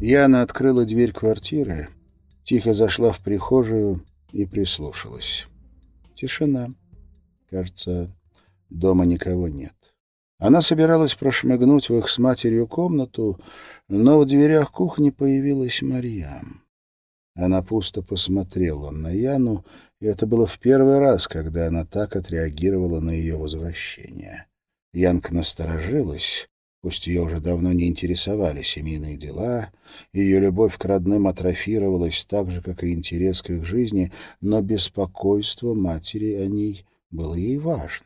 Яна открыла дверь квартиры, тихо зашла в прихожую и прислушалась. Тишина. Кажется, дома никого нет. Она собиралась прошмыгнуть в их с матерью комнату, но в дверях кухни появилась Марьям. Она пусто посмотрела на Яну, и это было в первый раз, когда она так отреагировала на ее возвращение. Янка насторожилась, пусть ее уже давно не интересовали семейные дела, ее любовь к родным атрофировалась так же, как и интерес к их жизни, но беспокойство матери о ней было ей важно.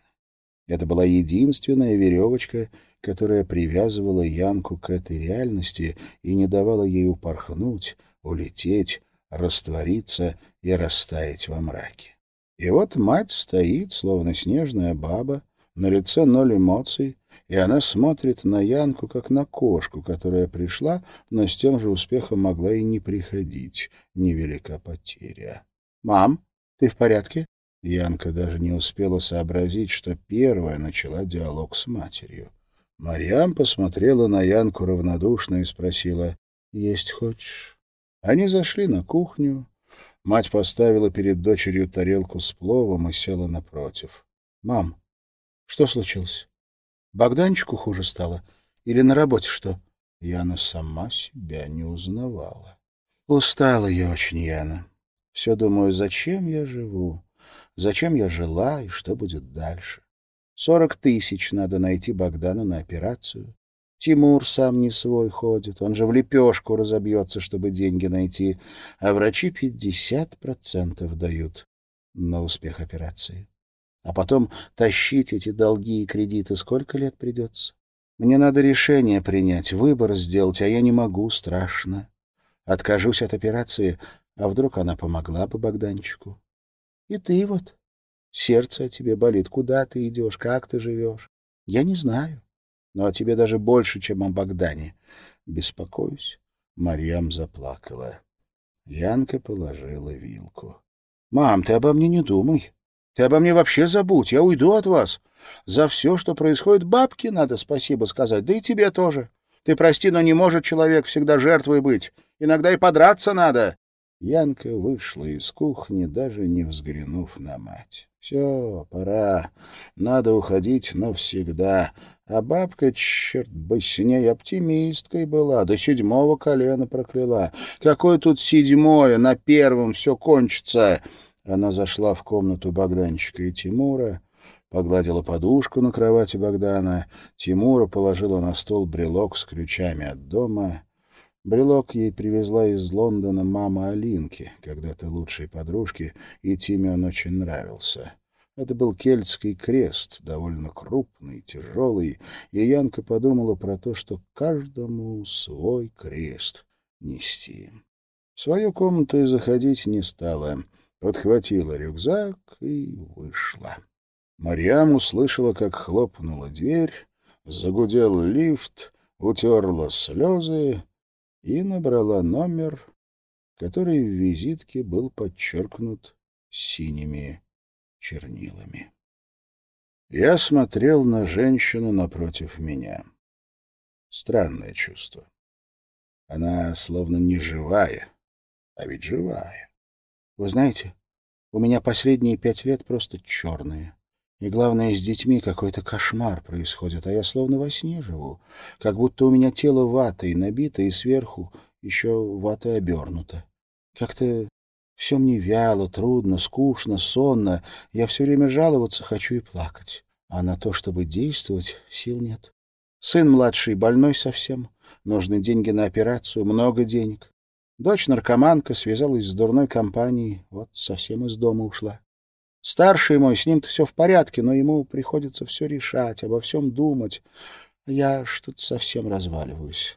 Это была единственная веревочка, которая привязывала Янку к этой реальности и не давала ей упорхнуть, улететь, раствориться и растаять во мраке. И вот мать стоит, словно снежная баба, на лице ноль эмоций, и она смотрит на Янку, как на кошку, которая пришла, но с тем же успехом могла и не приходить. Невелика потеря. «Мам, ты в порядке?» Янка даже не успела сообразить, что первая начала диалог с матерью. Марьям посмотрела на Янку равнодушно и спросила, «Есть хочешь?» Они зашли на кухню. Мать поставила перед дочерью тарелку с пловом и села напротив. «Мам, что случилось? Богданчику хуже стало? Или на работе что?» Яна сама себя не узнавала. Устала я очень, Яна. Все думаю, зачем я живу, зачем я жила и что будет дальше. Сорок тысяч надо найти Богдану на операцию. Тимур сам не свой ходит, он же в лепешку разобьется, чтобы деньги найти, а врачи пятьдесят процентов дают на успех операции. А потом тащить эти долги и кредиты сколько лет придется? Мне надо решение принять, выбор сделать, а я не могу, страшно. Откажусь от операции, а вдруг она помогла бы Богданчику? И ты вот. Сердце о тебе болит. Куда ты идешь? Как ты живешь? Я не знаю но о тебе даже больше, чем о Богдане. Беспокоюсь. Марьям заплакала. Янка положила вилку. — Мам, ты обо мне не думай. Ты обо мне вообще забудь. Я уйду от вас. За все, что происходит, бабке надо спасибо сказать, да и тебе тоже. Ты прости, но не может человек всегда жертвой быть. Иногда и подраться надо. Янка вышла из кухни, даже не взглянув на мать. Все, пора. Надо уходить навсегда. А бабка, черт бы с ней, оптимисткой была, до седьмого колена прокляла. Какое тут седьмое, на первом все кончится. Она зашла в комнату Богданчика и Тимура, погладила подушку на кровати Богдана. Тимура положила на стол брелок с ключами от дома. Брелок ей привезла из Лондона мама Алинки, когда-то лучшей подружки, и Тиме он очень нравился. Это был кельтский крест, довольно крупный, тяжелый, и Янка подумала про то, что каждому свой крест нести. В свою комнату и заходить не стала, подхватила рюкзак и вышла. Марьям услышала, как хлопнула дверь, загудел лифт, утерла слезы и набрала номер, который в визитке был подчеркнут синими чернилами. Я смотрел на женщину напротив меня. Странное чувство. Она словно не живая, а ведь живая. Вы знаете, у меня последние пять лет просто черные. И главное, с детьми какой-то кошмар происходит, а я словно во сне живу, как будто у меня тело ватой набито и сверху еще ватой обернуто. Как-то все мне вяло, трудно, скучно, сонно. Я все время жаловаться хочу и плакать. А на то, чтобы действовать, сил нет. Сын младший больной совсем. Нужны деньги на операцию, много денег. Дочь наркоманка связалась с дурной компанией, вот совсем из дома ушла. Старший мой, с ним-то все в порядке, но ему приходится все решать, обо всем думать. Я что-то совсем разваливаюсь.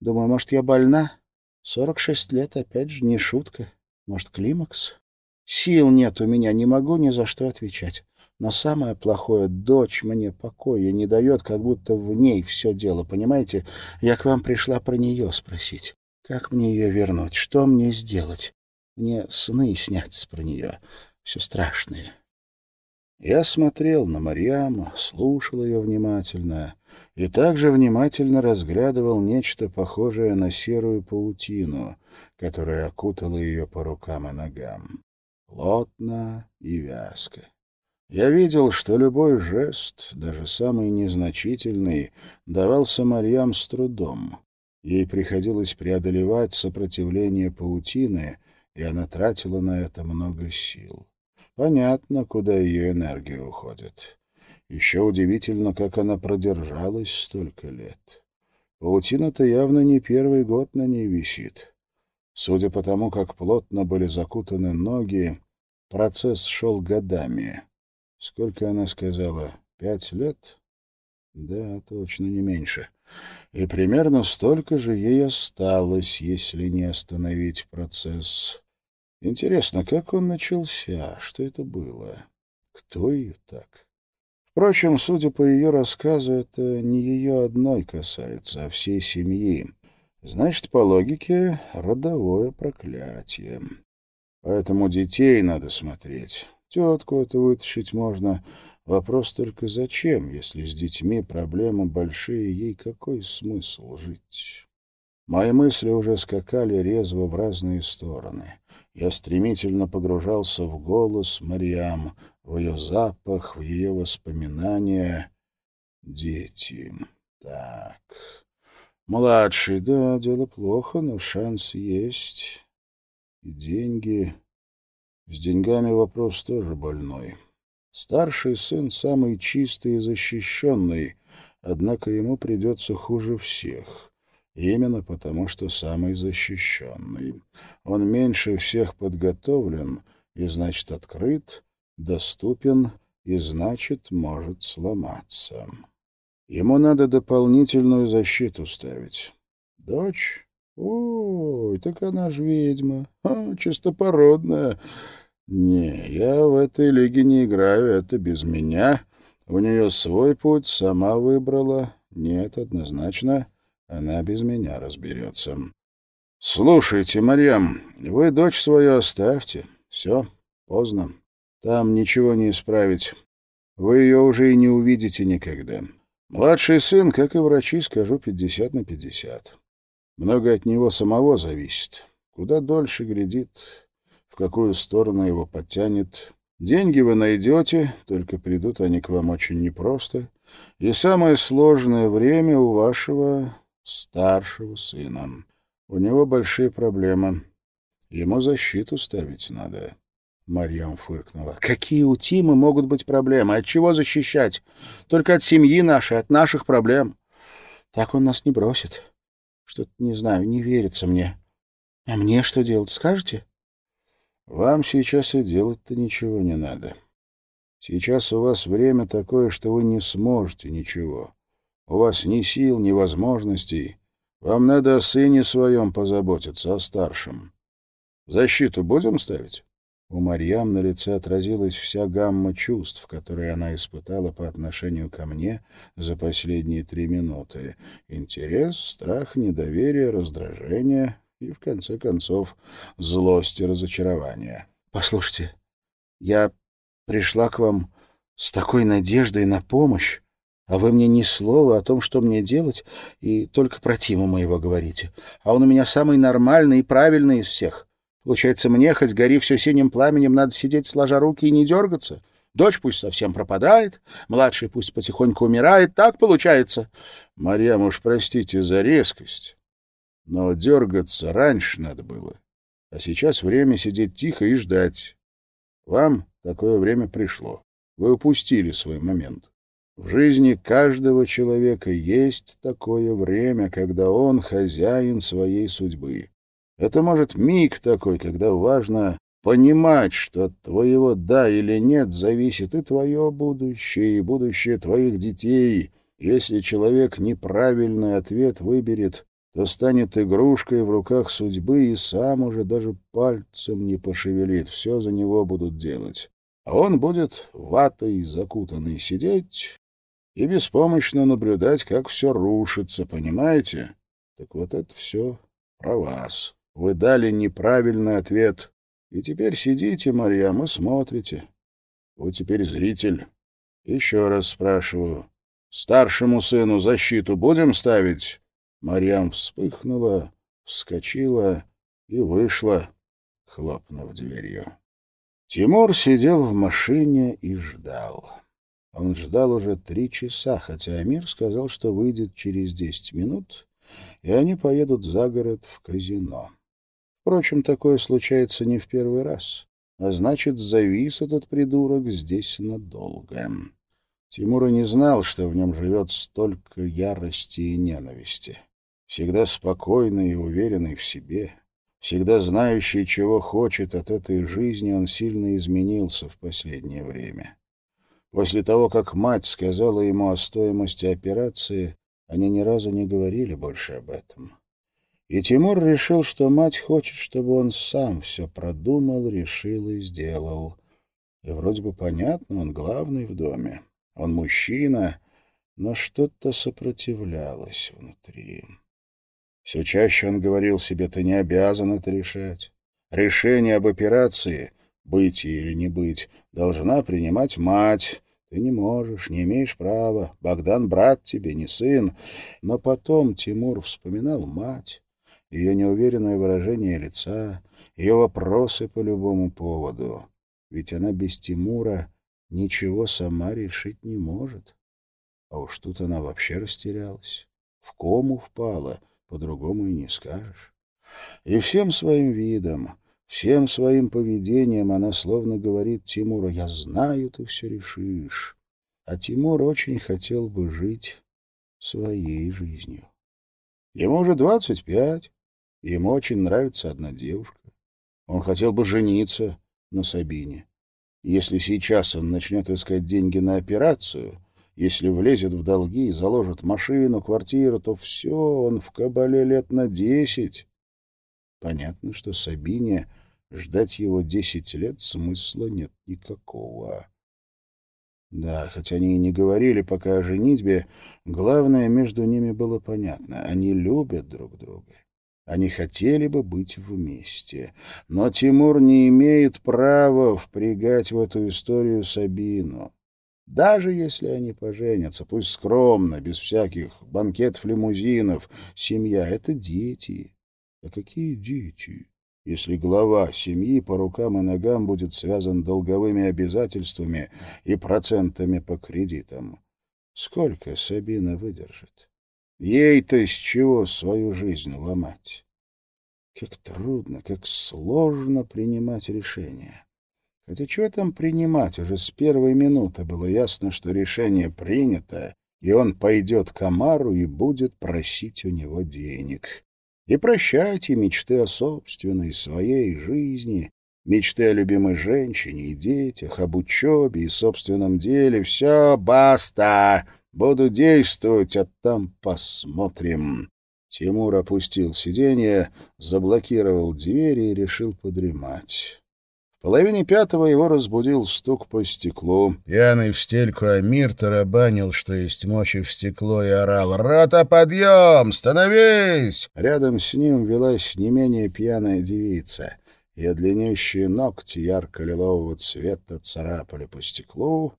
Думаю, может, я больна? Сорок шесть лет, опять же, не шутка. Может, климакс? Сил нет у меня, не могу ни за что отвечать. Но самое плохое — дочь мне покоя не дает, как будто в ней все дело, понимаете? Я к вам пришла про нее спросить. Как мне ее вернуть? Что мне сделать? Мне сны снятся про нее. Все страшные. Я смотрел на Марьям, слушал ее внимательно и также внимательно разглядывал нечто похожее на серую паутину, которая окутала ее по рукам и ногам. Плотно и вязко. Я видел, что любой жест, даже самый незначительный, давался Марьям с трудом. Ей приходилось преодолевать сопротивление паутины, и она тратила на это много сил. Понятно, куда ее энергия уходит. Еще удивительно, как она продержалась столько лет. Паутина-то явно не первый год на ней висит. Судя по тому, как плотно были закутаны ноги, процесс шел годами. Сколько она сказала? Пять лет? Да, точно не меньше. И примерно столько же ей осталось, если не остановить процесс. Интересно, как он начался? Что это было? Кто ее так? Впрочем, судя по ее рассказу, это не ее одной касается, а всей семьи. Значит, по логике, родовое проклятие. Поэтому детей надо смотреть. Тетку это вытащить можно. Вопрос только зачем, если с детьми проблемы большие, ей какой смысл жить? Мои мысли уже скакали резво в разные стороны. Я стремительно погружался в голос Мариам, в ее запах, в ее воспоминания. Дети. Так. Младший, да, дело плохо, но шанс есть. И деньги. С деньгами вопрос тоже больной. Старший сын самый чистый и защищенный, однако ему придется хуже всех. Именно потому, что самый защищенный. Он меньше всех подготовлен и, значит, открыт, доступен и, значит, может сломаться. Ему надо дополнительную защиту ставить. Дочь? Ой, так она ж ведьма. А, чистопородная. Не, я в этой лиге не играю, это без меня. У нее свой путь, сама выбрала. Нет, однозначно. Она без меня разберется. «Слушайте, Марьям, вы дочь свою оставьте. Все, поздно. Там ничего не исправить. Вы ее уже и не увидите никогда. Младший сын, как и врачи, скажу, пятьдесят на пятьдесят. Много от него самого зависит. Куда дольше глядит, в какую сторону его подтянет. Деньги вы найдете, только придут они к вам очень непросто. И самое сложное время у вашего старшего сына. У него большие проблемы. Ему защиту ставить надо. Марьям фыркнула. «Какие у Тимы могут быть проблемы? От чего защищать? Только от семьи нашей, от наших проблем. Так он нас не бросит. Что-то, не знаю, не верится мне. А мне что делать, скажете?» «Вам сейчас и делать-то ничего не надо. Сейчас у вас время такое, что вы не сможете ничего. У вас ни сил, ни возможностей. Вам надо о сыне своем позаботиться, о старшем. Защиту будем ставить?» У Марьям на лице отразилась вся гамма чувств, которые она испытала по отношению ко мне за последние три минуты. Интерес, страх, недоверие, раздражение и, в конце концов, злость и разочарование. «Послушайте, я пришла к вам с такой надеждой на помощь, а вы мне ни слова о том, что мне делать, и только про Тиму моего говорите. А он у меня самый нормальный и правильный из всех. Получается, мне, хоть гори все синим пламенем, надо сидеть сложа руки и не дергаться? Дочь пусть совсем пропадает, младший пусть потихоньку умирает. Так получается. Марьям, уж простите за резкость, но дергаться раньше надо было. А сейчас время сидеть тихо и ждать. Вам такое время пришло. Вы упустили свой момент. В жизни каждого человека есть такое время, когда он хозяин своей судьбы. Это может миг такой, когда важно понимать, что от твоего «да» или «нет» зависит и твое будущее, и будущее твоих детей. Если человек неправильный ответ выберет, то станет игрушкой в руках судьбы и сам уже даже пальцем не пошевелит, все за него будут делать. А он будет ватой закутанный сидеть и беспомощно наблюдать, как все рушится, понимаете? Так вот это все про вас. Вы дали неправильный ответ, и теперь сидите, Марьям, и смотрите. Вы теперь зритель. Еще раз спрашиваю. Старшему сыну защиту будем ставить?» Марьям вспыхнула, вскочила и вышла, хлопнув дверью. Тимур сидел в машине и ждал. Он ждал уже три часа, хотя Амир сказал, что выйдет через десять минут, и они поедут за город в казино. Впрочем, такое случается не в первый раз, а значит, завис этот придурок здесь надолго. Тимура не знал, что в нем живет столько ярости и ненависти. Всегда спокойный и уверенный в себе, всегда знающий, чего хочет от этой жизни, он сильно изменился в последнее время. После того, как мать сказала ему о стоимости операции, они ни разу не говорили больше об этом. И Тимур решил, что мать хочет, чтобы он сам все продумал, решил и сделал. И вроде бы понятно, он главный в доме. Он мужчина, но что-то сопротивлялось внутри. Все чаще он говорил себе, ты не обязан это решать. Решение об операции, быть или не быть, должна принимать мать, ты не можешь, не имеешь права. Богдан брат тебе, не сын. Но потом Тимур вспоминал мать, ее неуверенное выражение лица, ее вопросы по любому поводу. Ведь она без Тимура ничего сама решить не может. А уж тут она вообще растерялась. В кому впала, по-другому и не скажешь. И всем своим видом, Всем своим поведением она словно говорит Тимуру, «Я знаю, ты все решишь». А Тимур очень хотел бы жить своей жизнью. Ему уже двадцать пять, ему очень нравится одна девушка. Он хотел бы жениться на Сабине. Если сейчас он начнет искать деньги на операцию, если влезет в долги и заложит машину, квартиру, то все, он в кабале лет на десять. Понятно, что Сабине Ждать его десять лет смысла нет никакого. Да, хотя они и не говорили пока о женитьбе, главное между ними было понятно. Они любят друг друга. Они хотели бы быть вместе. Но Тимур не имеет права впрягать в эту историю Сабину. Даже если они поженятся, пусть скромно, без всяких банкетов-лимузинов, семья — это дети. А какие дети? если глава семьи по рукам и ногам будет связан долговыми обязательствами и процентами по кредитам. Сколько Сабина выдержит? Ей-то с чего свою жизнь ломать? Как трудно, как сложно принимать решения. Хотя чего там принимать? Уже с первой минуты было ясно, что решение принято, и он пойдет к Амару и будет просить у него денег и прощайте мечты о собственной, своей жизни, мечты о любимой женщине и детях, об учебе и собственном деле. Все, баста! Буду действовать, а там посмотрим. Тимур опустил сиденье, заблокировал двери и решил подремать. Половине пятого его разбудил стук по стеклу. Пьяный в стельку Амир тарабанил, что есть мочи в стекло, и орал «Рота, подъем! Становись!» Рядом с ним велась не менее пьяная девица. Ее длиннющие ногти ярко-лилового цвета царапали по стеклу,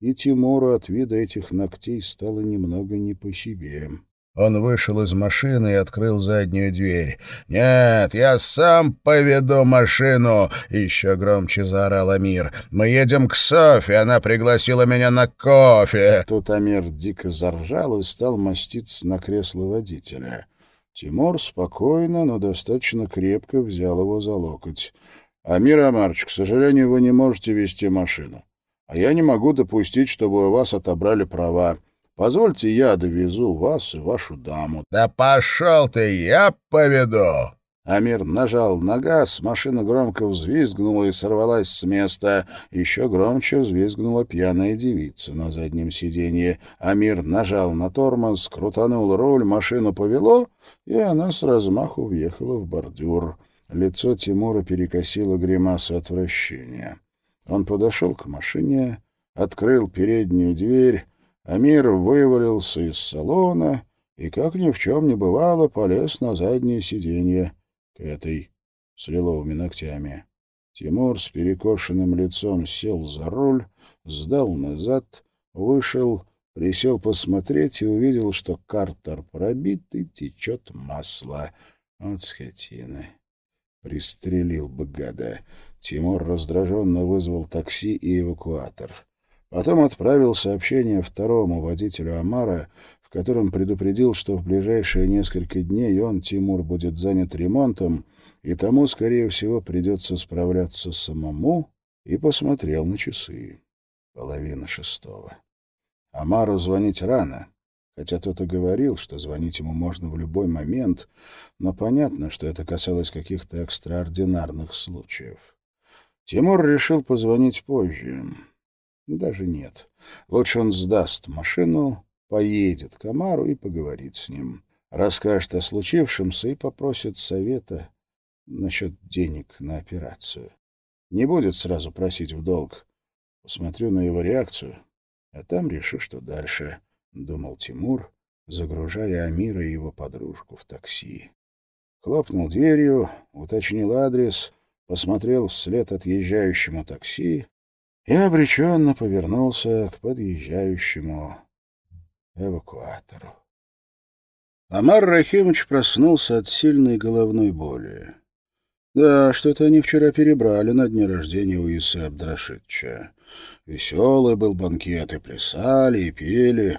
и Тимуру от вида этих ногтей стало немного не по себе. Он вышел из машины и открыл заднюю дверь. «Нет, я сам поведу машину!» — еще громче заорал Амир. «Мы едем к Софи, она пригласила меня на кофе!» Тут Амир дико заржал и стал маститься на кресло водителя. Тимур спокойно, но достаточно крепко взял его за локоть. «Амир Амарч, к сожалению, вы не можете вести машину. А я не могу допустить, чтобы у вас отобрали права. Позвольте, я довезу вас и вашу даму. — Да пошел ты, я поведу! Амир нажал на газ, машина громко взвизгнула и сорвалась с места. Еще громче взвизгнула пьяная девица на заднем сиденье. Амир нажал на тормоз, крутанул руль, машину повело, и она с размаху въехала в бордюр. Лицо Тимура перекосило гримасу отвращения. Он подошел к машине, открыл переднюю дверь, Амир вывалился из салона и, как ни в чем не бывало, полез на заднее сиденье к этой с лиловыми ногтями. Тимур с перекошенным лицом сел за руль, сдал назад, вышел, присел посмотреть и увидел, что картер пробит и течет масло. От скотины. Пристрелил бы гада. Тимур раздраженно вызвал такси и эвакуатор. Потом отправил сообщение второму водителю Амара, в котором предупредил, что в ближайшие несколько дней он, Тимур, будет занят ремонтом, и тому, скорее всего, придется справляться самому, и посмотрел на часы. Половина шестого. Амару звонить рано, хотя тот и говорил, что звонить ему можно в любой момент, но понятно, что это касалось каких-то экстраординарных случаев. Тимур решил позвонить позже. Даже нет. Лучше он сдаст машину, поедет к Амару и поговорит с ним. Расскажет о случившемся и попросит совета насчет денег на операцию. Не будет сразу просить в долг. Посмотрю на его реакцию, а там решу, что дальше, — думал Тимур, загружая Амира и его подружку в такси. Хлопнул дверью, уточнил адрес, посмотрел вслед отъезжающему такси и обреченно повернулся к подъезжающему эвакуатору. Амар Рахимович проснулся от сильной головной боли. Да, что-то они вчера перебрали на дне рождения у Исы Абдрашидча. Веселый был банкет, и плясали, и пели,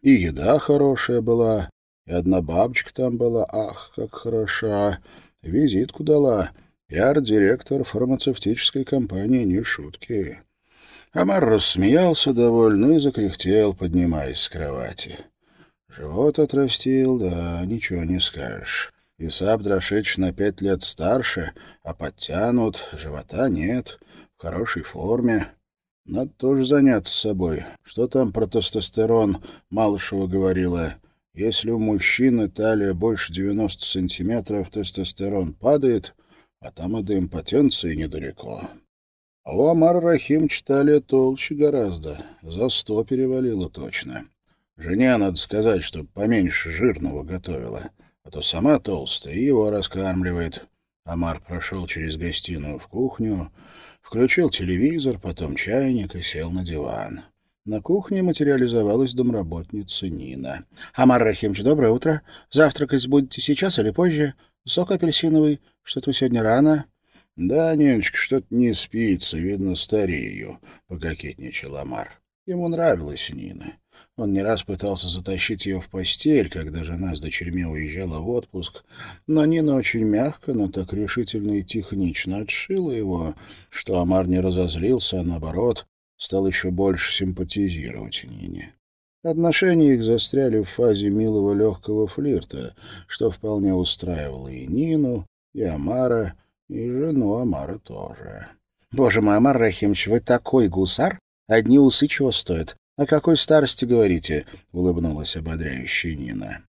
и еда хорошая была, и одна бабочка там была, ах, как хороша, визитку дала, пиар-директор фармацевтической компании, не шутки. Амар рассмеялся довольно и закряхтел, поднимаясь с кровати. Живот отрастил, да, ничего не скажешь. Исап Драшич на пять лет старше, а подтянут, живота нет, в хорошей форме. Надо тоже заняться собой. Что там про тестостерон Малышева говорила? Если у мужчины талия больше 90 сантиметров, тестостерон падает, а там и до импотенции недалеко. А у Амара Рахим читали толще гораздо. За сто перевалило точно. Жене надо сказать, чтобы поменьше жирного готовила, а то сама толстая и его раскармливает. Амар прошел через гостиную в кухню, включил телевизор, потом чайник и сел на диван. На кухне материализовалась домработница Нина. — Амар Рахимович, доброе утро. Завтракать будете сейчас или позже? Сок апельсиновый. Что-то вы сегодня рано. — Да, Ниночка, что-то не спится, видно, старею, — пококетничал Амар. Ему нравилась Нина. Он не раз пытался затащить ее в постель, когда жена с дочерьми уезжала в отпуск, но Нина очень мягко, но так решительно и технично отшила его, что Амар не разозлился, а наоборот, стал еще больше симпатизировать Нине. Отношения их застряли в фазе милого легкого флирта, что вполне устраивало и Нину, и Амара, и жену Амара тоже. «Боже мой, Амар Рахимович, вы такой гусар! Одни усы чего стоят? О какой старости говорите?» — улыбнулась ободряющая Нина.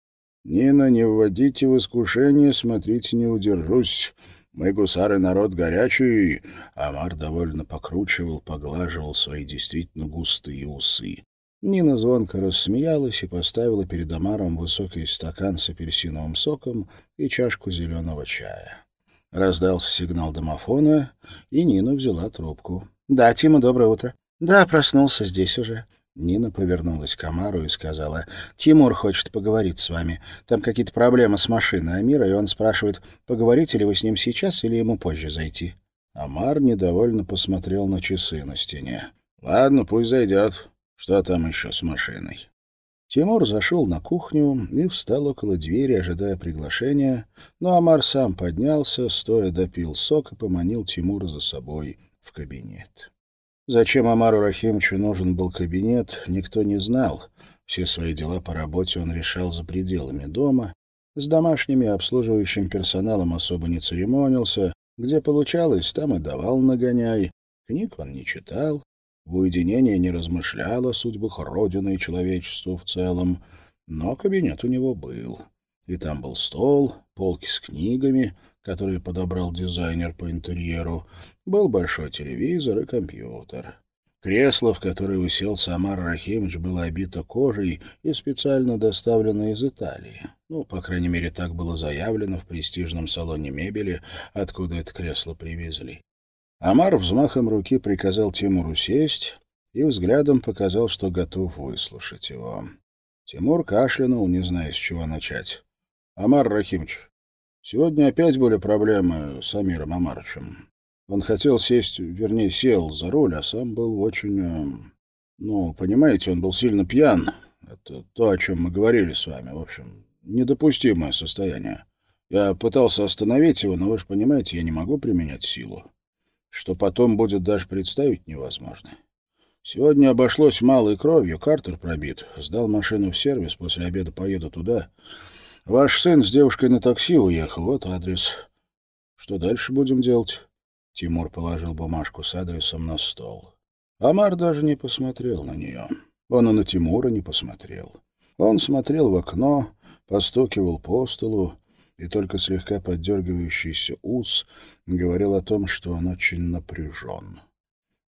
«Нина, не вводите в искушение, смотрите, не удержусь. Мы, гусары, народ горячий». Амар довольно покручивал, поглаживал свои действительно густые усы. Нина звонко рассмеялась и поставила перед Амаром высокий стакан с апельсиновым соком и чашку зеленого чая. Раздался сигнал домофона, и Нина взяла трубку. «Да, Тима, доброе утро». «Да, проснулся здесь уже». Нина повернулась к Амару и сказала, «Тимур хочет поговорить с вами. Там какие-то проблемы с машиной Амира, и он спрашивает, поговорите ли вы с ним сейчас или ему позже зайти». Амар недовольно посмотрел на часы на стене. «Ладно, пусть зайдет. Что там еще с машиной?» Тимур зашел на кухню и встал около двери, ожидая приглашения, но Амар сам поднялся, стоя допил сок и поманил Тимура за собой в кабинет. Зачем Амару Рахимовичу нужен был кабинет, никто не знал. Все свои дела по работе он решал за пределами дома. С домашними обслуживающим персоналом особо не церемонился. Где получалось, там и давал нагоняй. Книг он не читал, в уединении не размышлял о судьбах Родины и человечеству в целом, но кабинет у него был. И там был стол, полки с книгами, которые подобрал дизайнер по интерьеру, был большой телевизор и компьютер. Кресло, в которое усел Самар Рахимович, было обито кожей и специально доставлено из Италии. Ну, по крайней мере, так было заявлено в престижном салоне мебели, откуда это кресло привезли. Амар взмахом руки приказал Тимуру сесть и взглядом показал, что готов выслушать его. Тимур кашлянул, не зная, с чего начать. «Амар Рахимович, сегодня опять были проблемы с Амиром Амаровичем. Он хотел сесть, вернее, сел за руль, а сам был очень... Э, ну, понимаете, он был сильно пьян. Это то, о чем мы говорили с вами. В общем, недопустимое состояние. Я пытался остановить его, но вы же понимаете, я не могу применять силу. Что потом будет даже представить невозможно. Сегодня обошлось малой кровью, Картер пробит. Сдал машину в сервис, после обеда поеду туда. Ваш сын с девушкой на такси уехал, вот адрес. Что дальше будем делать? Тимур положил бумажку с адресом на стол. Амар даже не посмотрел на нее. Он и на Тимура не посмотрел. Он смотрел в окно, постукивал по столу, и только слегка поддергивающийся ус говорил о том, что он очень напряжен.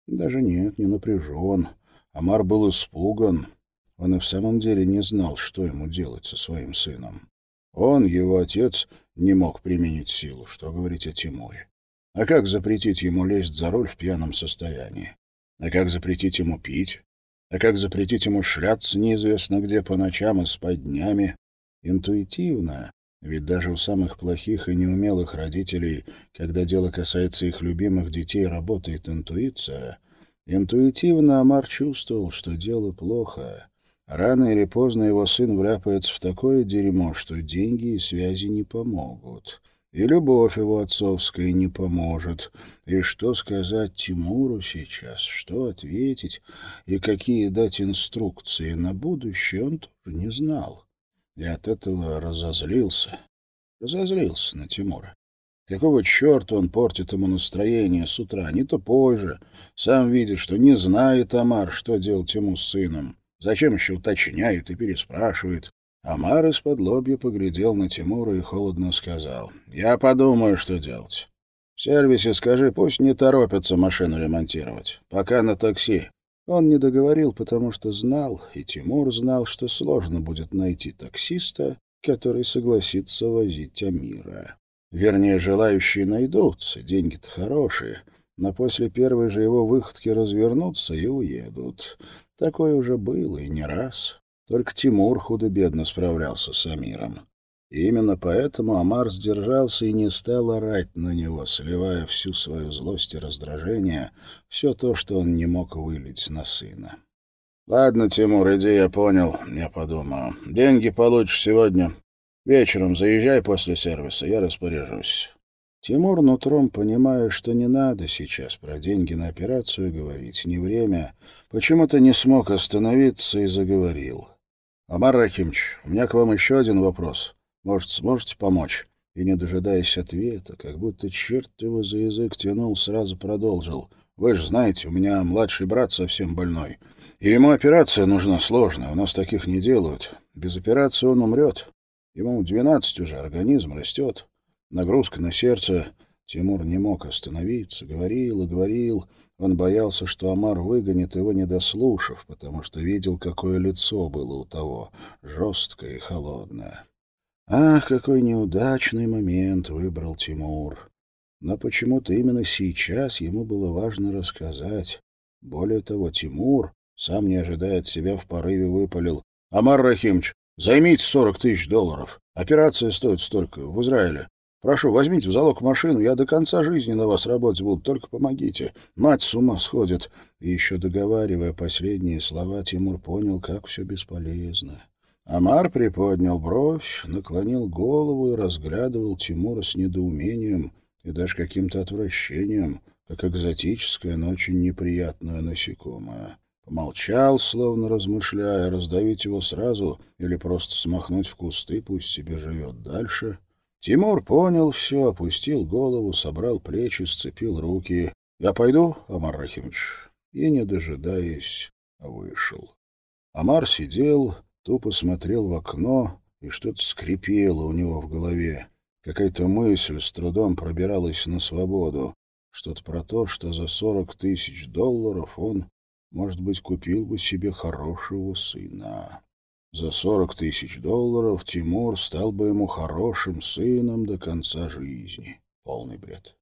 Даже нет, не напряжен. Амар был испуган. Он и в самом деле не знал, что ему делать со своим сыном. Он, его отец, не мог применить силу, что говорить о Тимуре. А как запретить ему лезть за руль в пьяном состоянии? А как запретить ему пить? А как запретить ему шляться неизвестно где по ночам и спать днями? Интуитивно, ведь даже у самых плохих и неумелых родителей, когда дело касается их любимых детей, работает интуиция. Интуитивно Амар чувствовал, что дело плохо. Рано или поздно его сын вляпается в такое дерьмо, что деньги и связи не помогут. И любовь его отцовская не поможет. И что сказать Тимуру сейчас, что ответить, и какие дать инструкции на будущее, он тоже не знал и от этого разозлился. Разозлился на Тимура. Какого черта он портит ему настроение с утра, не то позже. Сам видит, что не знает Амар, что делать ему с сыном. Зачем еще уточняет и переспрашивает. Амар из-под лобья поглядел на Тимура и холодно сказал. «Я подумаю, что делать. В сервисе скажи, пусть не торопятся машину ремонтировать. Пока на такси. Он не договорил, потому что знал, и Тимур знал, что сложно будет найти таксиста, который согласится возить Амира. Вернее, желающие найдутся, деньги-то хорошие, но после первой же его выходки развернутся и уедут. Такое уже было и не раз. Только Тимур худо-бедно справлялся с Амиром. И именно поэтому Амар сдержался и не стал орать на него, сливая всю свою злость и раздражение, все то, что он не мог вылить на сына. «Ладно, Тимур, иди, я понял, я подумаю. Деньги получишь сегодня. Вечером заезжай после сервиса, я распоряжусь». Тимур нутром, понимая, что не надо сейчас про деньги на операцию говорить, не время, почему-то не смог остановиться и заговорил. «Амар Рахимович, у меня к вам еще один вопрос». Может, сможете помочь?» И, не дожидаясь ответа, как будто черт его за язык тянул, сразу продолжил. «Вы же знаете, у меня младший брат совсем больной. И ему операция нужна сложная, у нас таких не делают. Без операции он умрет. Ему двенадцать уже, организм растет. Нагрузка на сердце. Тимур не мог остановиться, говорил и говорил. Он боялся, что Амар выгонит его, не дослушав, потому что видел, какое лицо было у того, жесткое и холодное. Ах, какой неудачный момент выбрал Тимур. Но почему-то именно сейчас ему было важно рассказать. Более того, Тимур, сам не ожидая от себя, в порыве выпалил. «Амар Рахимович, займите сорок тысяч долларов. Операция стоит столько в Израиле. Прошу, возьмите в залог машину, я до конца жизни на вас работать буду, только помогите. Мать с ума сходит». И еще договаривая последние слова, Тимур понял, как все бесполезно. Амар приподнял бровь, наклонил голову и разглядывал Тимура с недоумением и даже каким-то отвращением, как экзотическое, но очень неприятное насекомое. Помолчал, словно размышляя, раздавить его сразу или просто смахнуть в кусты, пусть себе живет дальше. Тимур понял все, опустил голову, собрал плечи, сцепил руки. «Я пойду, Амар Рахимович?» И, не дожидаясь, вышел. Амар сидел тупо смотрел в окно, и что-то скрипело у него в голове. Какая-то мысль с трудом пробиралась на свободу. Что-то про то, что за сорок тысяч долларов он, может быть, купил бы себе хорошего сына. За сорок тысяч долларов Тимур стал бы ему хорошим сыном до конца жизни. Полный бред.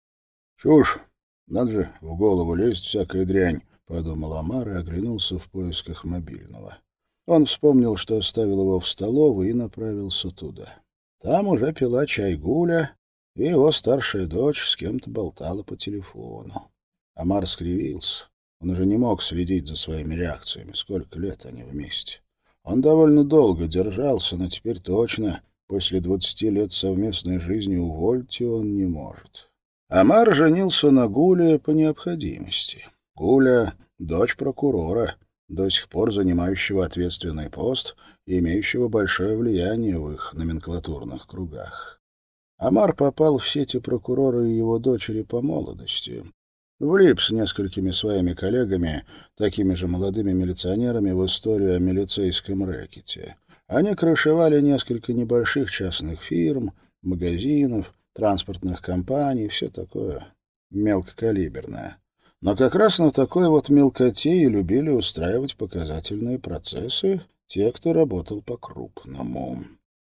Чушь. Надо же, в голову лезть всякая дрянь, — подумал Амар и оглянулся в поисках мобильного. Он вспомнил, что оставил его в столовой и направился туда. Там уже пила чай Гуля, и его старшая дочь с кем-то болтала по телефону. Амар скривился. Он уже не мог следить за своими реакциями. Сколько лет они вместе. Он довольно долго держался, но теперь точно, после двадцати лет совместной жизни, уволить он не может. Амар женился на Гуле по необходимости. Гуля — дочь прокурора, до сих пор занимающего ответственный пост и имеющего большое влияние в их номенклатурных кругах. Амар попал в сети прокурора и его дочери по молодости, Влип с несколькими своими коллегами, такими же молодыми милиционерами, в историю о милицейском рэкете. Они крышевали несколько небольших частных фирм, магазинов, транспортных компаний, все такое мелкокалиберное. Но как раз на такой вот мелкоте и любили устраивать показательные процессы те, кто работал по-крупному.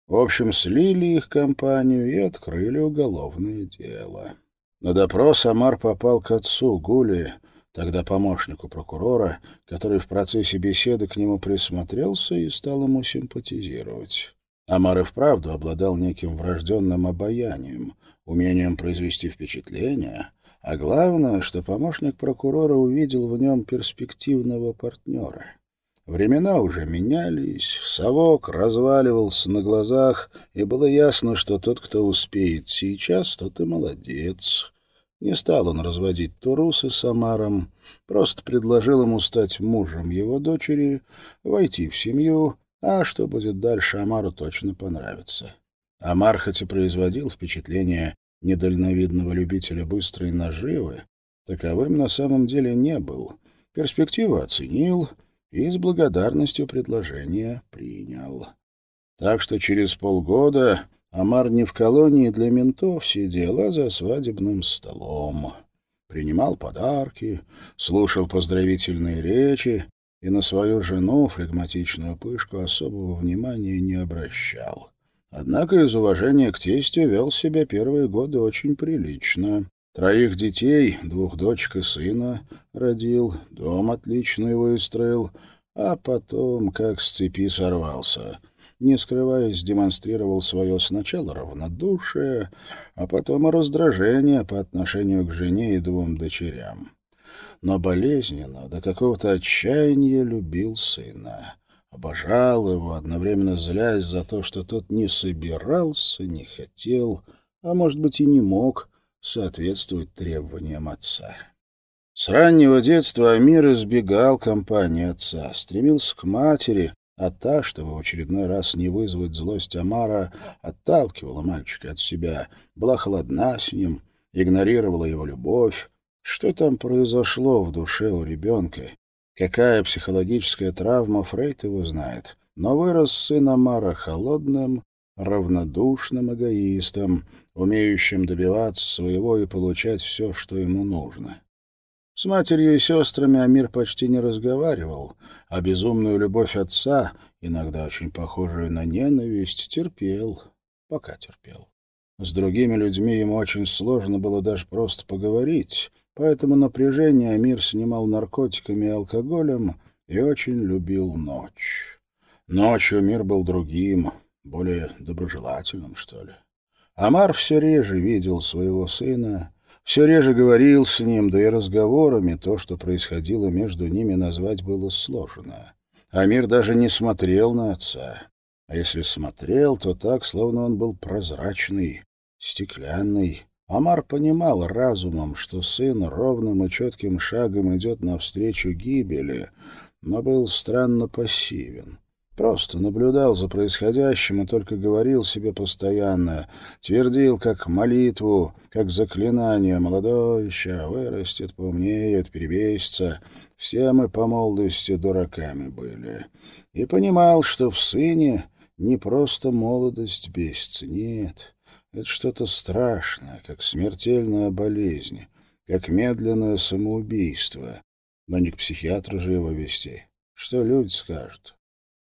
В общем, слили их компанию и открыли уголовное дело. На допрос Амар попал к отцу Гули, тогда помощнику прокурора, который в процессе беседы к нему присмотрелся и стал ему симпатизировать. Амар и вправду обладал неким врожденным обаянием, умением произвести впечатление, а главное, что помощник прокурора увидел в нем перспективного партнера. Времена уже менялись, совок разваливался на глазах, и было ясно, что тот, кто успеет сейчас, тот и молодец. Не стал он разводить Турусы с Амаром, просто предложил ему стать мужем его дочери, войти в семью, а что будет дальше, Амару точно понравится. Амар хоть и производил впечатление недальновидного любителя быстрой наживы, таковым на самом деле не был. Перспективу оценил — и с благодарностью предложение принял. Так что через полгода Амар не в колонии для ментов сидел, а за свадебным столом. Принимал подарки, слушал поздравительные речи и на свою жену, флегматичную пышку, особого внимания не обращал. Однако из уважения к тестю вел себя первые годы очень прилично. Троих детей, двух дочек и сына родил, дом отличный выстроил, а потом как с цепи сорвался. Не скрываясь, демонстрировал свое сначала равнодушие, а потом и раздражение по отношению к жене и двум дочерям. Но болезненно, до какого-то отчаяния любил сына. Обожал его, одновременно злясь за то, что тот не собирался, не хотел, а, может быть, и не мог соответствовать требованиям отца. С раннего детства Амир избегал компании отца, стремился к матери, а та, чтобы в очередной раз не вызвать злость Амара, отталкивала мальчика от себя, была холодна с ним, игнорировала его любовь. Что там произошло в душе у ребенка? Какая психологическая травма, Фрейд его знает. Но вырос сын Амара холодным, равнодушным эгоистом, умеющим добиваться своего и получать все, что ему нужно. С матерью и сестрами Амир почти не разговаривал, а безумную любовь отца, иногда очень похожую на ненависть, терпел, пока терпел. С другими людьми ему очень сложно было даже просто поговорить, поэтому напряжение Амир снимал наркотиками и алкоголем и очень любил ночь. Ночью мир был другим, более доброжелательным, что ли. Амар все реже видел своего сына, все реже говорил с ним, да и разговорами то, что происходило между ними, назвать было сложно. Амир даже не смотрел на отца. А если смотрел, то так, словно он был прозрачный, стеклянный. Амар понимал разумом, что сын ровным и четким шагом идет навстречу гибели, но был странно пассивен. Просто наблюдал за происходящим и только говорил себе постоянно, твердил как молитву, как заклинание «Молодой еще вырастет, поумнеет, перебесится». Все мы по молодости дураками были. И понимал, что в сыне не просто молодость бесится, нет. Это что-то страшное, как смертельная болезнь, как медленное самоубийство. Но не к психиатру же его вести. Что люди скажут?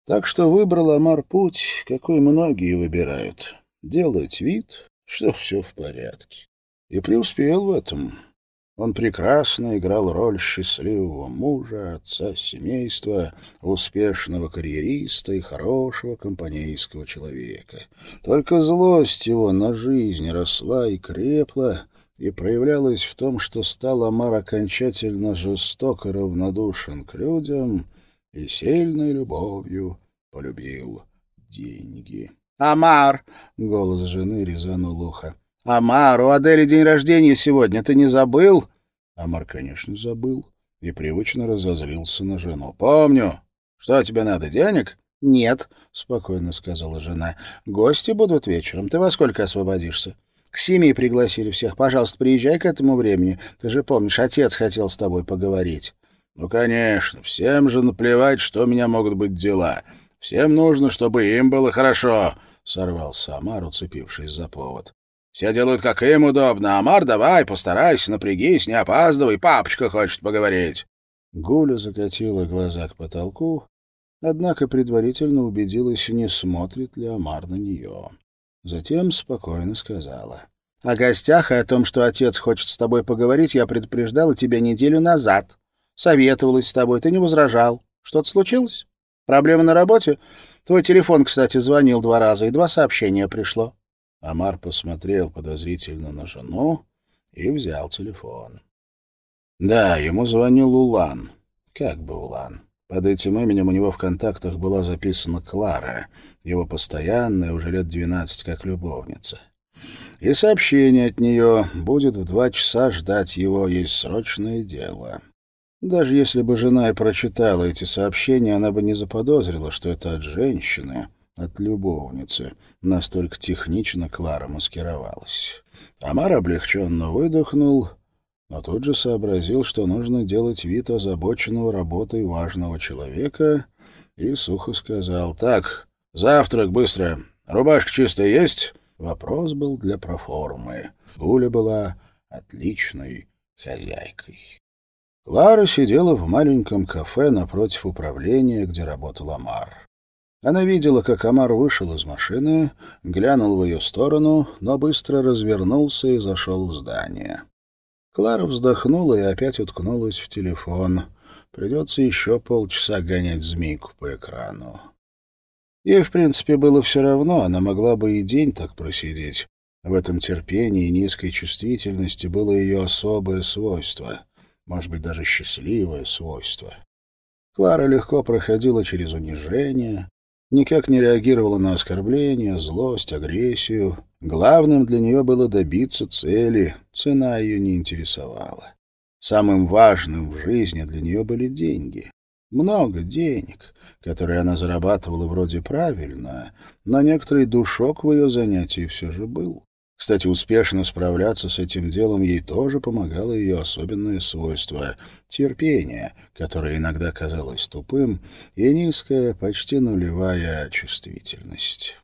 Так что выбрал Амар путь, какой многие выбирают. Делать вид, что все в порядке. И преуспел в этом. Он прекрасно играл роль счастливого мужа, отца семейства, успешного карьериста и хорошего компанейского человека. Только злость его на жизнь росла и крепла, и проявлялась в том, что стал Амар окончательно жестоко равнодушен к людям и сильной любовью полюбил деньги. «Амар!» — голос жены резанул ухо. «Амар, у Адели день рождения сегодня, ты не забыл?» Амар, конечно, забыл и привычно разозлился на жену. «Помню. Что тебе надо, денег?» «Нет», — спокойно сказала жена. «Гости будут вечером. Ты во сколько освободишься?» «К семи пригласили всех. Пожалуйста, приезжай к этому времени. Ты же помнишь, отец хотел с тобой поговорить». «Ну, конечно. Всем же наплевать, что у меня могут быть дела. Всем нужно, чтобы им было хорошо», — сорвался Амар, уцепившись за повод. Все делают, как им удобно. Амар, давай, постарайся, напрягись, не опаздывай. Папочка хочет поговорить. Гуля закатила глаза к потолку, однако предварительно убедилась, не смотрит ли Амар на нее. Затем спокойно сказала. — О гостях и о том, что отец хочет с тобой поговорить, я предупреждала тебя неделю назад. Советовалась с тобой, ты не возражал. Что-то случилось? Проблема на работе? Твой телефон, кстати, звонил два раза, и два сообщения пришло. Амар посмотрел подозрительно на жену и взял телефон. Да, ему звонил Улан. Как бы Улан. Под этим именем у него в контактах была записана Клара, его постоянная, уже лет двенадцать, как любовница. И сообщение от нее будет в два часа ждать его, есть срочное дело. Даже если бы жена и прочитала эти сообщения, она бы не заподозрила, что это от женщины — от любовницы. Настолько технично Клара маскировалась. Амар облегченно выдохнул, но тут же сообразил, что нужно делать вид озабоченного работой важного человека, и сухо сказал «Так, завтрак быстро. Рубашка чистая есть?» Вопрос был для проформы. Гуля была отличной хозяйкой. Клара сидела в маленьком кафе напротив управления, где работал Амар. Она видела, как Амар вышел из машины, глянул в ее сторону, но быстро развернулся и зашел в здание. Клара вздохнула и опять уткнулась в телефон. Придется еще полчаса гонять змейку по экрану. Ей, в принципе, было все равно, она могла бы и день так просидеть. В этом терпении и низкой чувствительности было ее особое свойство, может быть, даже счастливое свойство. Клара легко проходила через унижение, никак не реагировала на оскорбления, злость, агрессию. Главным для нее было добиться цели, цена ее не интересовала. Самым важным в жизни для нее были деньги. Много денег, которые она зарабатывала вроде правильно, но некоторый душок в ее занятии все же был. Кстати, успешно справляться с этим делом ей тоже помогало ее особенное свойство — терпение, которое иногда казалось тупым, и низкая, почти нулевая чувствительность.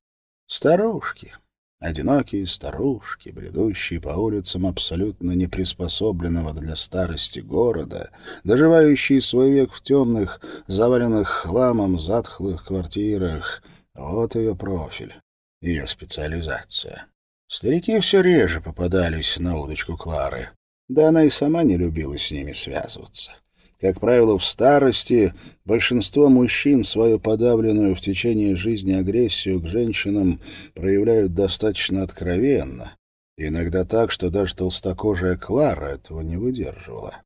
Старушки. Одинокие старушки, бредущие по улицам абсолютно неприспособленного для старости города, доживающие свой век в темных, заваленных хламом затхлых квартирах. Вот ее профиль, ее специализация. Старики все реже попадались на удочку Клары. Да она и сама не любила с ними связываться. Как правило, в старости большинство мужчин свою подавленную в течение жизни агрессию к женщинам проявляют достаточно откровенно, иногда так, что даже толстокожая Клара этого не выдерживала.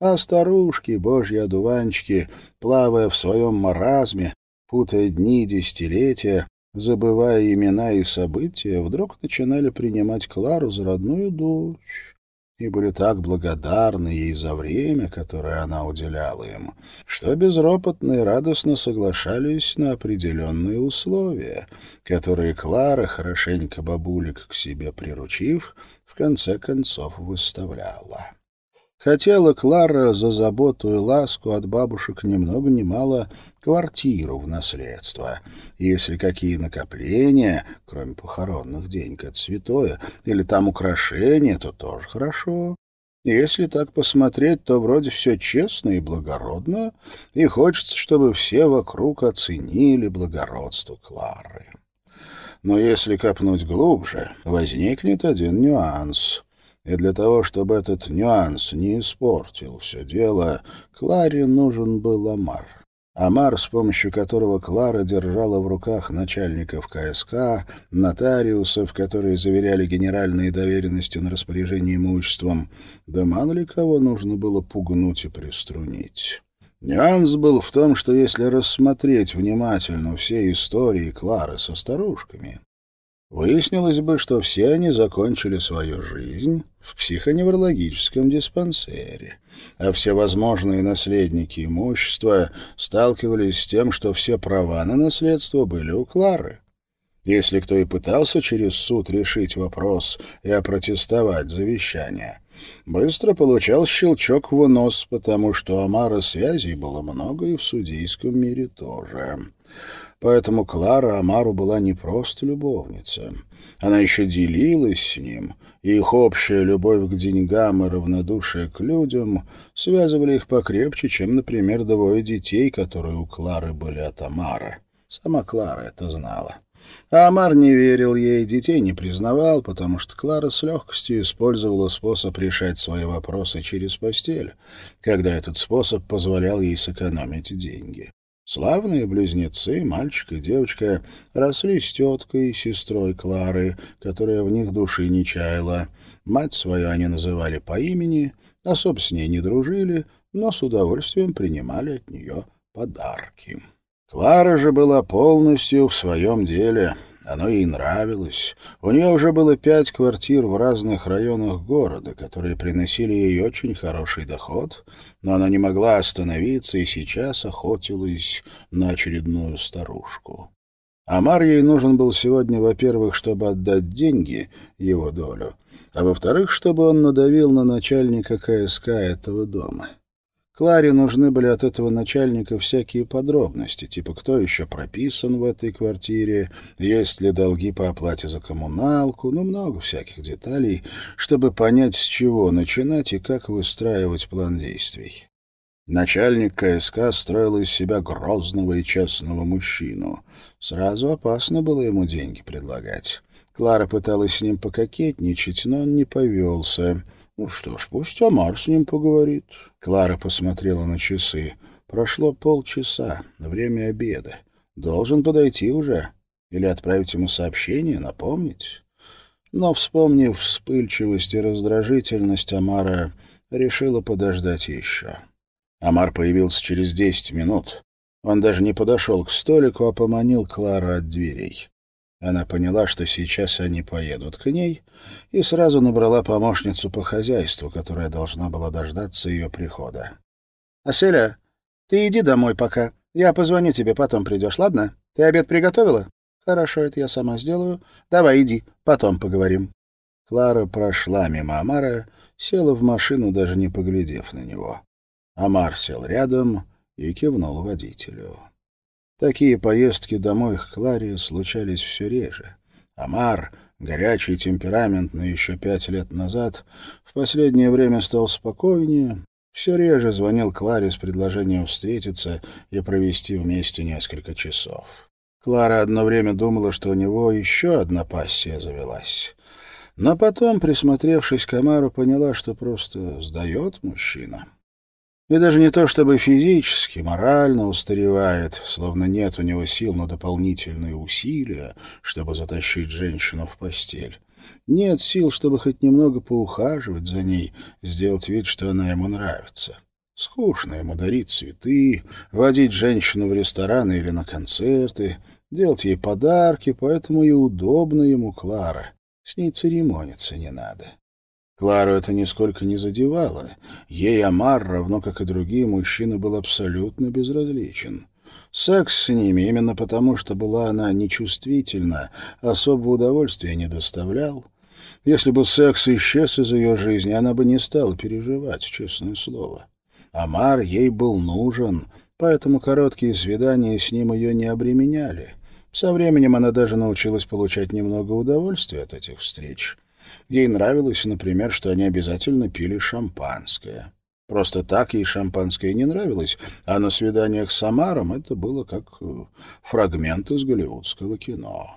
А старушки, божьи одуванчики, плавая в своем маразме, путая дни и десятилетия, забывая имена и события, вдруг начинали принимать Клару за родную дочь и были так благодарны ей за время, которое она уделяла им, что безропотно и радостно соглашались на определенные условия, которые Клара, хорошенько бабулик к себе приручив, в конце концов выставляла. Хотела Клара за заботу и ласку от бабушек ни много ни мало квартиру в наследство. Если какие накопления, кроме похоронных денег, это святое, или там украшения, то тоже хорошо. Если так посмотреть, то вроде все честно и благородно, и хочется, чтобы все вокруг оценили благородство Клары. Но если копнуть глубже, возникнет один нюанс — И для того, чтобы этот нюанс не испортил все дело, Кларе нужен был Амар. Амар, с помощью которого Клара держала в руках начальников КСК, нотариусов, которые заверяли генеральные доверенности на распоряжение имуществом, да мало ли кого нужно было пугнуть и приструнить. Нюанс был в том, что если рассмотреть внимательно все истории Клары со старушками, выяснилось бы, что все они закончили свою жизнь в психоневрологическом диспансере, а все возможные наследники имущества сталкивались с тем, что все права на наследство были у Клары. Если кто и пытался через суд решить вопрос и опротестовать завещание, быстро получал щелчок в нос, потому что Амара связей было много и в судейском мире тоже. Поэтому Клара Амару была не просто любовница. Она еще делилась с ним, и их общая любовь к деньгам и равнодушие к людям связывали их покрепче, чем, например, двое детей, которые у Клары были от Амара. Сама Клара это знала. А Амар не верил ей, детей не признавал, потому что Клара с легкостью использовала способ решать свои вопросы через постель, когда этот способ позволял ей сэкономить деньги. Славные близнецы, мальчик и девочка, росли с теткой и сестрой Клары, которая в них души не чаяла. Мать свою они называли по имени, особо с ней не дружили, но с удовольствием принимали от нее подарки. Клара же была полностью в своем деле. Оно ей нравилось. У нее уже было пять квартир в разных районах города, которые приносили ей очень хороший доход, но она не могла остановиться и сейчас охотилась на очередную старушку. Амар ей нужен был сегодня, во-первых, чтобы отдать деньги, его долю, а во-вторых, чтобы он надавил на начальника КСК этого дома. Кларе нужны были от этого начальника всякие подробности, типа кто еще прописан в этой квартире, есть ли долги по оплате за коммуналку, ну, много всяких деталей, чтобы понять, с чего начинать и как выстраивать план действий. Начальник КСК строил из себя грозного и честного мужчину. Сразу опасно было ему деньги предлагать. Клара пыталась с ним пококетничать, но он не повелся — ну что ж, пусть Амар с ним поговорит. Клара посмотрела на часы. Прошло полчаса, время обеда. Должен подойти уже. Или отправить ему сообщение, напомнить. Но, вспомнив вспыльчивость и раздражительность Амара, решила подождать еще. Амар появился через десять минут. Он даже не подошел к столику, а поманил Клару от дверей. Она поняла, что сейчас они поедут к ней, и сразу набрала помощницу по хозяйству, которая должна была дождаться ее прихода. «Аселя, ты иди домой пока. Я позвоню тебе, потом придешь, ладно? Ты обед приготовила?» «Хорошо, это я сама сделаю. Давай, иди, потом поговорим». Клара прошла мимо Амара, села в машину, даже не поглядев на него. Амар сел рядом и кивнул водителю. Такие поездки домой к Кларе случались все реже. Амар, горячий, темпераментный еще пять лет назад, в последнее время стал спокойнее, все реже звонил Кларе с предложением встретиться и провести вместе несколько часов. Клара одно время думала, что у него еще одна пассия завелась. Но потом, присмотревшись к Амару, поняла, что просто сдает мужчина. И даже не то чтобы физически, морально устаревает, словно нет у него сил на дополнительные усилия, чтобы затащить женщину в постель. Нет сил, чтобы хоть немного поухаживать за ней, сделать вид, что она ему нравится. Скучно ему дарить цветы, водить женщину в рестораны или на концерты, делать ей подарки, поэтому и удобно ему Клара. С ней церемониться не надо. Клару это нисколько не задевало. Ей Амар, равно как и другие мужчины, был абсолютно безразличен. Секс с ними, именно потому, что была она нечувствительна, особого удовольствия не доставлял. Если бы секс исчез из ее жизни, она бы не стала переживать, честное слово. Амар ей был нужен, поэтому короткие свидания с ним ее не обременяли. Со временем она даже научилась получать немного удовольствия от этих встреч — Ей нравилось, например, что они обязательно пили шампанское. Просто так ей шампанское не нравилось, а на свиданиях с Амаром это было как э, фрагмент из голливудского кино.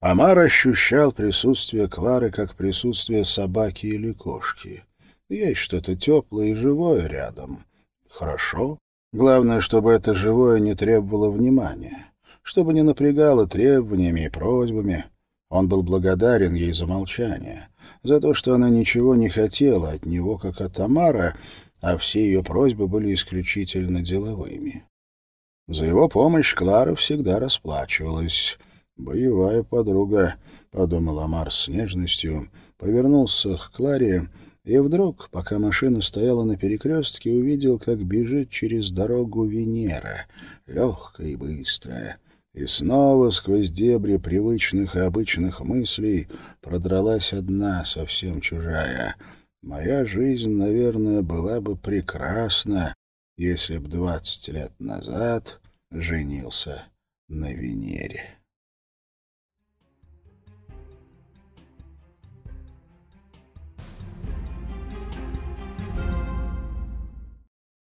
Амар ощущал присутствие Клары как присутствие собаки или кошки. Есть что-то теплое и живое рядом. Хорошо. Главное, чтобы это живое не требовало внимания, чтобы не напрягало требованиями и просьбами. Он был благодарен ей за молчание, за то, что она ничего не хотела от него, как от Амара, а все ее просьбы были исключительно деловыми. За его помощь Клара всегда расплачивалась. «Боевая подруга», — подумал Амар с нежностью, повернулся к Кларе и вдруг, пока машина стояла на перекрестке, увидел, как бежит через дорогу Венера, легкая и быстрая. И снова сквозь дебри привычных и обычных мыслей продралась одна, совсем чужая. «Моя жизнь, наверное, была бы прекрасна, если б двадцать лет назад женился на Венере».